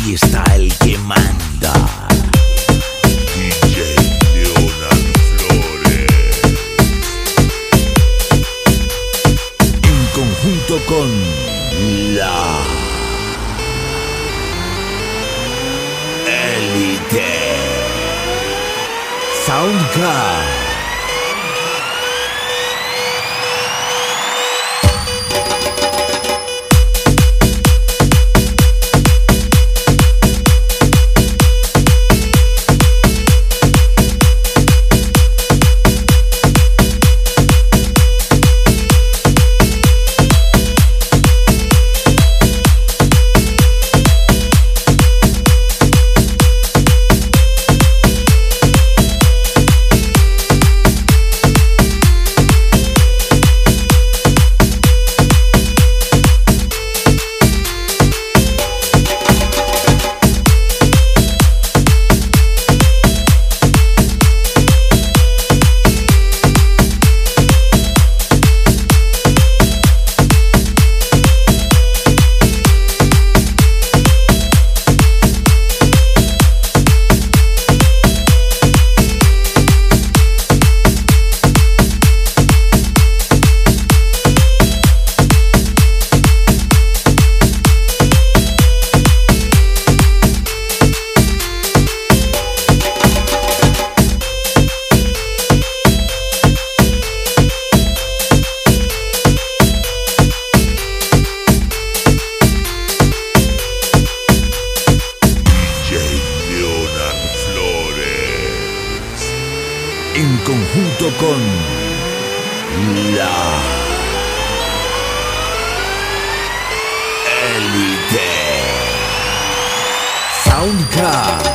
Aquí está el que manda. DJ Leonard Flores. En conjunto con la Elite Soundcard. Conjunto con la Elite Soundcard.